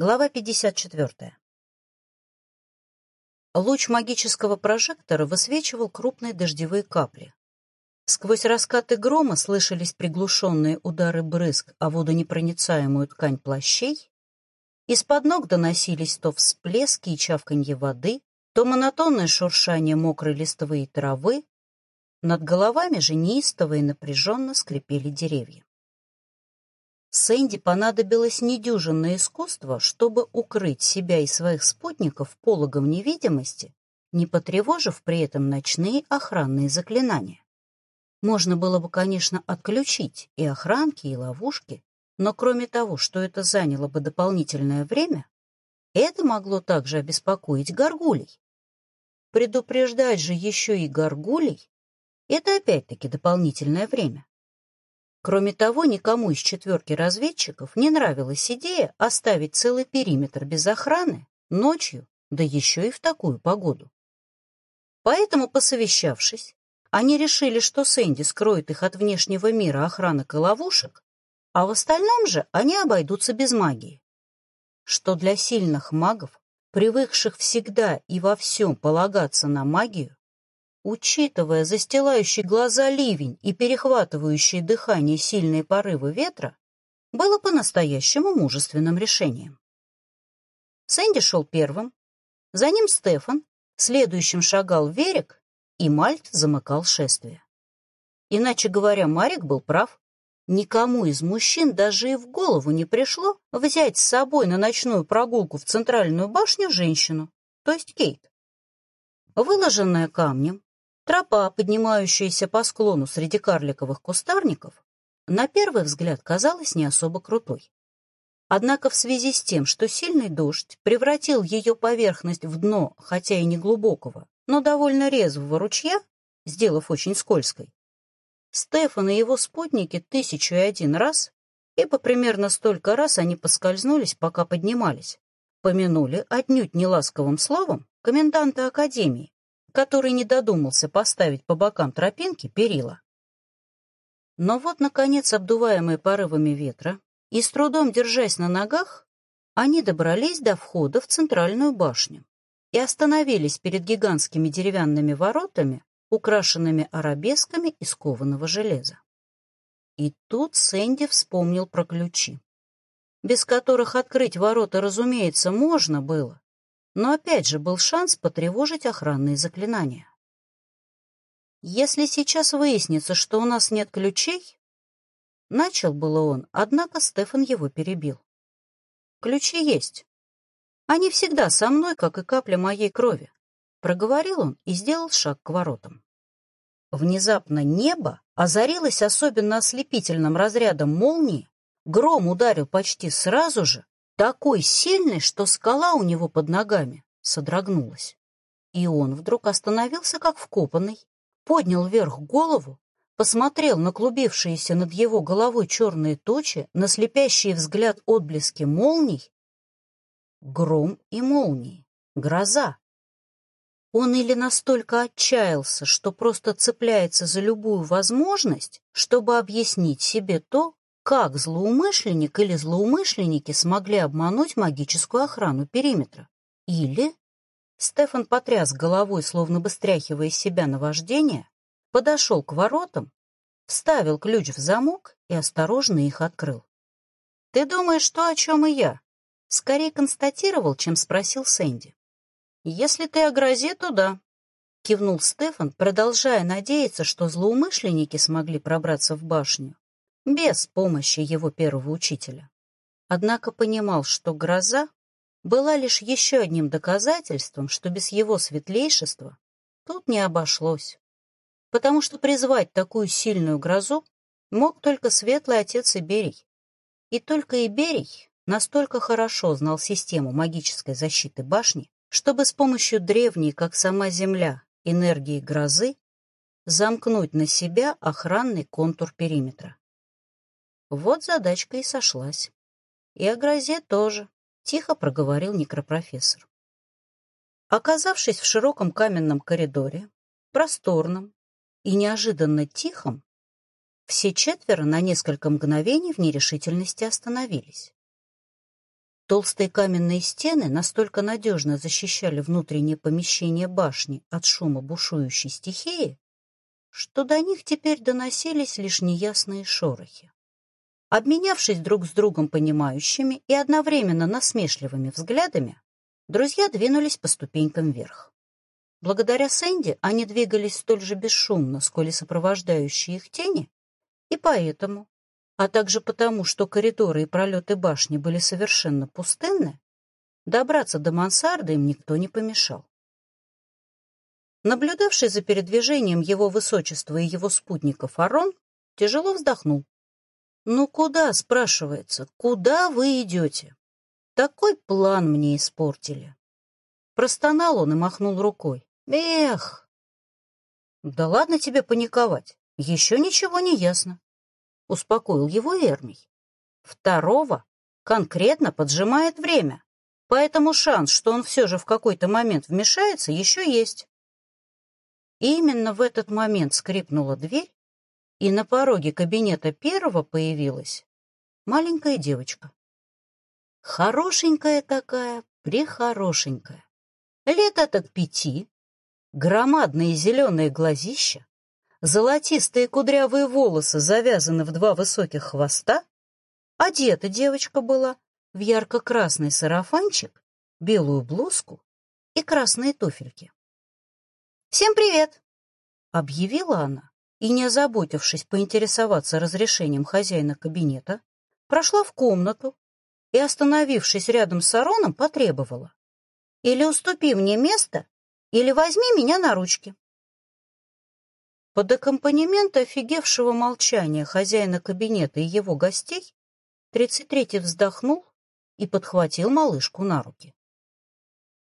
Глава 54. Луч магического прожектора высвечивал крупные дождевые капли. Сквозь раскаты грома слышались приглушенные удары брызг о водонепроницаемую ткань плащей. Из-под ног доносились то всплески и чавканье воды, то монотонное шуршание мокрой листвы и травы. Над головами же неистово и напряженно скрипели деревья. Сэнди понадобилось недюжинное искусство, чтобы укрыть себя и своих спутников пологом невидимости, не потревожив при этом ночные охранные заклинания. Можно было бы, конечно, отключить и охранки, и ловушки, но кроме того, что это заняло бы дополнительное время, это могло также обеспокоить горгулей. Предупреждать же еще и горгулей — это опять-таки дополнительное время. Кроме того, никому из четверки разведчиков не нравилась идея оставить целый периметр без охраны ночью, да еще и в такую погоду. Поэтому, посовещавшись, они решили, что Сэнди скроет их от внешнего мира охранок и ловушек, а в остальном же они обойдутся без магии. Что для сильных магов, привыкших всегда и во всем полагаться на магию, Учитывая застилающий глаза ливень и перехватывающие дыхание сильные порывы ветра, было по-настоящему мужественным решением. Сэнди шел первым, за ним Стефан, следующим шагал Верик, и Мальт замыкал шествие. Иначе говоря, Марик был прав. Никому из мужчин даже и в голову не пришло взять с собой на ночную прогулку в центральную башню женщину, то есть Кейт. Выложенная камнем, Тропа, поднимающаяся по склону среди карликовых кустарников, на первый взгляд казалась не особо крутой. Однако в связи с тем, что сильный дождь превратил ее поверхность в дно, хотя и не глубокого, но довольно резвого ручья, сделав очень скользкой, Стефан и его спутники тысячу и один раз, ибо примерно столько раз они поскользнулись, пока поднимались, помянули отнюдь неласковым словом коменданта Академии, который не додумался поставить по бокам тропинки перила. Но вот, наконец, обдуваемые порывами ветра и с трудом держась на ногах, они добрались до входа в центральную башню и остановились перед гигантскими деревянными воротами, украшенными арабесками из кованого железа. И тут Сэнди вспомнил про ключи, без которых открыть ворота, разумеется, можно было, но опять же был шанс потревожить охранные заклинания. Если сейчас выяснится, что у нас нет ключей... Начал было он, однако Стефан его перебил. Ключи есть. Они всегда со мной, как и капля моей крови. Проговорил он и сделал шаг к воротам. Внезапно небо озарилось особенно ослепительным разрядом молнии, гром ударил почти сразу же, такой сильный, что скала у него под ногами содрогнулась. И он вдруг остановился, как вкопанный, поднял вверх голову, посмотрел на клубившиеся над его головой черные тучи, на слепящий взгляд отблески молний. Гром и молнии, гроза. Он или настолько отчаялся, что просто цепляется за любую возможность, чтобы объяснить себе то, как злоумышленник или злоумышленники смогли обмануть магическую охрану периметра? Или... Стефан потряс головой, словно бы стряхивая себя на вождение, подошел к воротам, вставил ключ в замок и осторожно их открыл. «Ты думаешь то, о чем и я?» Скорее констатировал, чем спросил Сэнди. «Если ты о грозе, то да», — кивнул Стефан, продолжая надеяться, что злоумышленники смогли пробраться в башню без помощи его первого учителя. Однако понимал, что гроза была лишь еще одним доказательством, что без его светлейшества тут не обошлось, потому что призвать такую сильную грозу мог только светлый отец Иберий. И только Иберий настолько хорошо знал систему магической защиты башни, чтобы с помощью древней, как сама Земля, энергии грозы замкнуть на себя охранный контур периметра. Вот задачка и сошлась. И о грозе тоже, тихо проговорил некропрофессор. Оказавшись в широком каменном коридоре, просторном и неожиданно тихом, все четверо на несколько мгновений в нерешительности остановились. Толстые каменные стены настолько надежно защищали внутреннее помещение башни от шума бушующей стихии, что до них теперь доносились лишь неясные шорохи. Обменявшись друг с другом понимающими и одновременно насмешливыми взглядами, друзья двинулись по ступенькам вверх. Благодаря Сэнди они двигались столь же бесшумно, сколь и сопровождающие их тени, и поэтому а также потому, что коридоры и пролеты башни были совершенно пустынны, добраться до мансарды им никто не помешал. Наблюдавший за передвижением его высочества и его спутников Арон тяжело вздохнул. «Ну куда, — спрашивается, — куда вы идете? Такой план мне испортили». Простонал он и махнул рукой. «Эх!» «Да ладно тебе паниковать, еще ничего не ясно успокоил его Эрмий. Второго конкретно поджимает время, поэтому шанс, что он все же в какой-то момент вмешается, еще есть. И именно в этот момент скрипнула дверь, и на пороге кабинета первого появилась маленькая девочка. Хорошенькая такая, прихорошенькая. Лет так пяти, громадные зеленые глазища, золотистые кудрявые волосы завязаны в два высоких хвоста, одета девочка была в ярко-красный сарафанчик, белую блузку и красные туфельки. «Всем привет!» — объявила она, и, не озаботившись поинтересоваться разрешением хозяина кабинета, прошла в комнату и, остановившись рядом с Ароном, потребовала. «Или уступи мне место, или возьми меня на ручки». Под аккомпанемент офигевшего молчания хозяина кабинета и его гостей тридцать третий вздохнул и подхватил малышку на руки.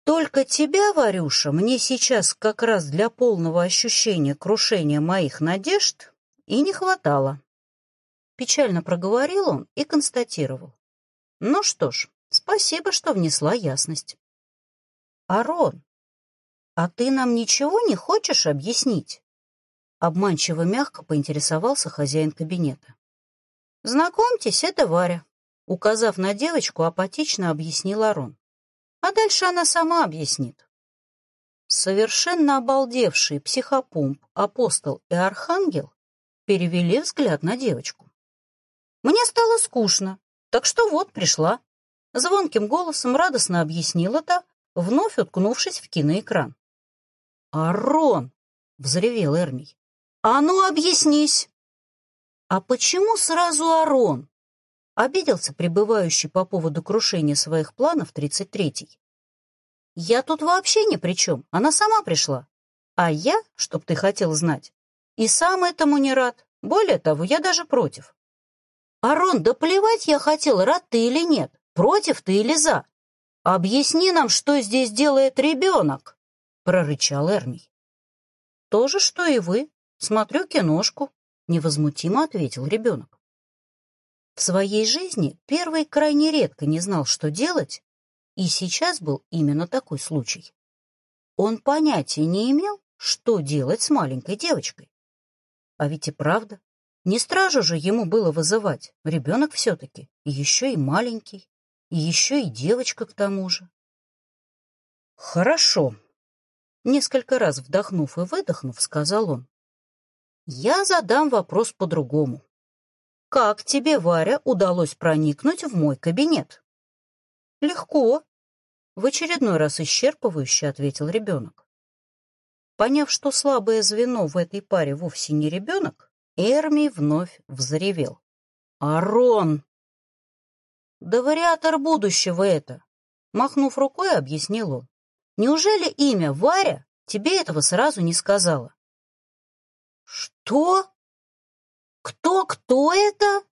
«Только тебя, Варюша, мне сейчас как раз для полного ощущения крушения моих надежд и не хватало». Печально проговорил он и констатировал. «Ну что ж, спасибо, что внесла ясность». «Арон, а ты нам ничего не хочешь объяснить?» Обманчиво мягко поинтересовался хозяин кабинета. «Знакомьтесь, это Варя», — указав на девочку, апатично объяснил Арон. «А дальше она сама объяснит». Совершенно обалдевшие психопомп, апостол и архангел перевели взгляд на девочку. «Мне стало скучно, так что вот пришла», — звонким голосом радостно объяснила та, вновь уткнувшись в киноэкран. «Арон!» — взревел Эрмий. «А ну, объяснись!» «А почему сразу Арон?» — обиделся пребывающий по поводу крушения своих планов тридцать третий. «Я тут вообще ни при чем, она сама пришла. А я, чтоб ты хотел знать, и сам этому не рад. Более того, я даже против». «Арон, да плевать я хотел, рад ты или нет, против ты или за. Объясни нам, что здесь делает ребенок!» — прорычал Эрмий. «То же, что и вы», «Смотрю киношку», — невозмутимо ответил ребенок. В своей жизни первый крайне редко не знал, что делать, и сейчас был именно такой случай. Он понятия не имел, что делать с маленькой девочкой. А ведь и правда, не стражу же ему было вызывать, ребенок все-таки, еще и маленький, и еще и девочка к тому же. «Хорошо», — несколько раз вдохнув и выдохнув, сказал он. Я задам вопрос по-другому. Как тебе, Варя, удалось проникнуть в мой кабинет? Легко, в очередной раз исчерпывающе ответил ребенок. Поняв, что слабое звено в этой паре вовсе не ребенок, Эрми вновь взревел. «Арон!» «Да вариатор будущего это!» Махнув рукой, объяснил он. «Неужели имя Варя тебе этого сразу не сказала?» «Что? Кто-кто это?»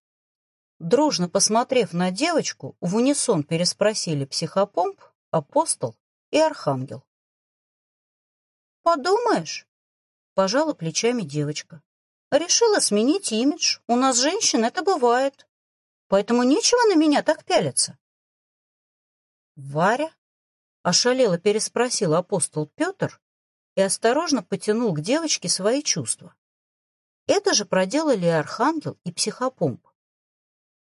Дружно посмотрев на девочку, в унисон переспросили психопомп, апостол и архангел. «Подумаешь?» — пожала плечами девочка. «Решила сменить имидж. У нас женщин это бывает. Поэтому нечего на меня так пялиться». «Варя?» — ошалело переспросил апостол Петр и осторожно потянул к девочке свои чувства. Это же проделали Архангел и Психопомп.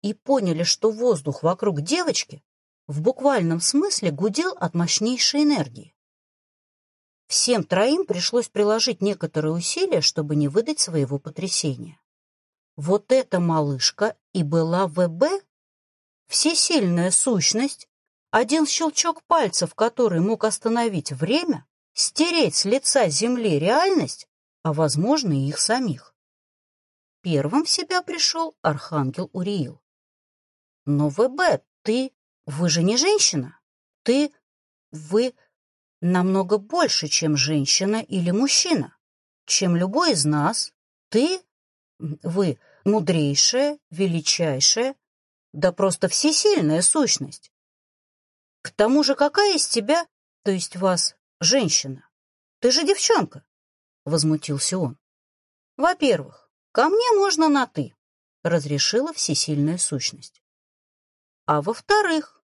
И поняли, что воздух вокруг девочки в буквальном смысле гудел от мощнейшей энергии. Всем троим пришлось приложить некоторые усилия, чтобы не выдать своего потрясения. Вот эта малышка и была ВБ? Всесильная сущность, один щелчок пальцев, который мог остановить время, стереть с лица земли реальность, а, возможно, и их самих. Первым в себя пришел архангел Уриил. Но ВБ, ты... Вы же не женщина. Ты... Вы намного больше, чем женщина или мужчина. Чем любой из нас. Ты... Вы мудрейшая, величайшая, да просто всесильная сущность. К тому же какая из тебя, то есть вас, женщина? Ты же девчонка, — возмутился он. Во-первых, ко мне можно на «ты», — разрешила всесильная сущность. А во-вторых,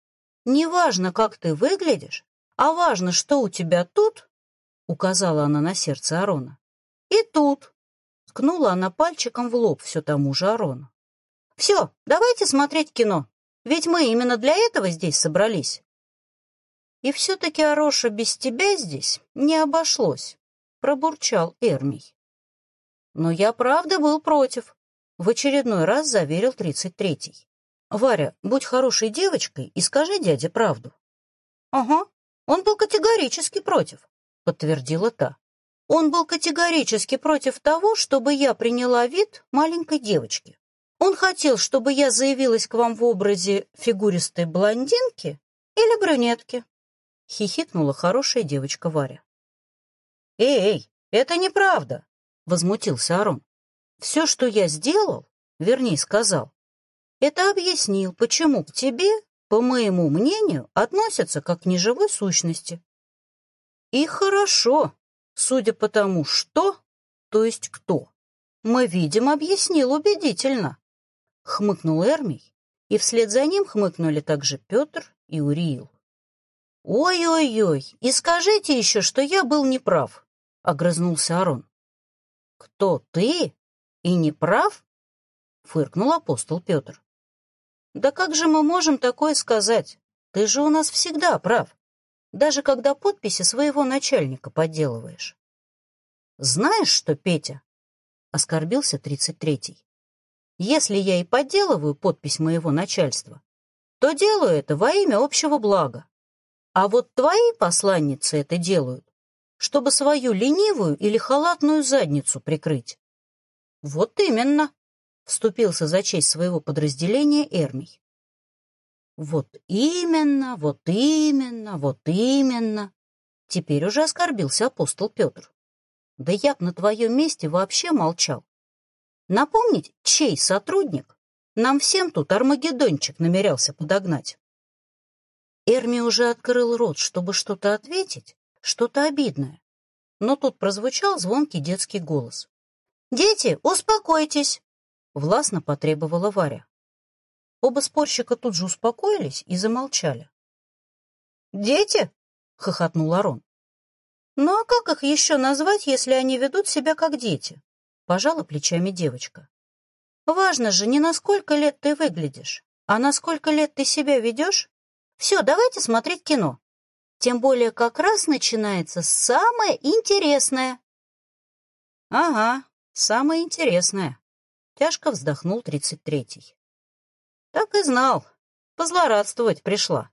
не важно, как ты выглядишь, а важно, что у тебя тут, — указала она на сердце Арона, — и тут, — ткнула она пальчиком в лоб все тому же Арону. Все, давайте смотреть кино, ведь мы именно для этого здесь собрались. И все-таки, Ароша, без тебя здесь не обошлось, — пробурчал Эрмий. Но я правда был против, — в очередной раз заверил тридцать третий. Варя, будь хорошей девочкой и скажи дяде правду. Ага, он был категорически против, подтвердила та. Он был категорически против того, чтобы я приняла вид маленькой девочки. Он хотел, чтобы я заявилась к вам в образе фигуристой блондинки или брюнетки. Хихикнула хорошая девочка Варя. «Эй, это неправда!» — возмутился Арон. «Все, что я сделал, вернее сказал, это объяснил, почему к тебе, по моему мнению, относятся как к неживой сущности. И хорошо, судя по тому, что, то есть кто, мы видим, объяснил убедительно. Хмыкнул Эрмий, и вслед за ним хмыкнули также Петр и Уриил. «Ой-ой-ой, и скажите еще, что я был неправ», — огрызнулся Арон. «Кто ты? И не прав?» — фыркнул апостол Петр. Да как же мы можем такое сказать? Ты же у нас всегда прав, даже когда подписи своего начальника подделываешь. Знаешь что, Петя? Оскорбился тридцать третий. Если я и подделываю подпись моего начальства, то делаю это во имя общего блага. А вот твои посланницы это делают, чтобы свою ленивую или халатную задницу прикрыть. Вот именно вступился за честь своего подразделения Эрмий. Вот именно, вот именно, вот именно. Теперь уже оскорбился апостол Петр. Да я б на твоем месте вообще молчал. Напомнить, чей сотрудник нам всем тут армагеддончик намерялся подогнать. Эрми уже открыл рот, чтобы что-то ответить, что-то обидное. Но тут прозвучал звонкий детский голос. «Дети, успокойтесь! — властно потребовала Варя. Оба спорщика тут же успокоились и замолчали. «Дети?» — хохотнул Арон. «Ну а как их еще назвать, если они ведут себя как дети?» — пожала плечами девочка. «Важно же не на сколько лет ты выглядишь, а на сколько лет ты себя ведешь. Все, давайте смотреть кино. Тем более как раз начинается самое интересное». «Ага, самое интересное», Тяжко вздохнул тридцать третий. Так и знал. Позлорадствовать пришла.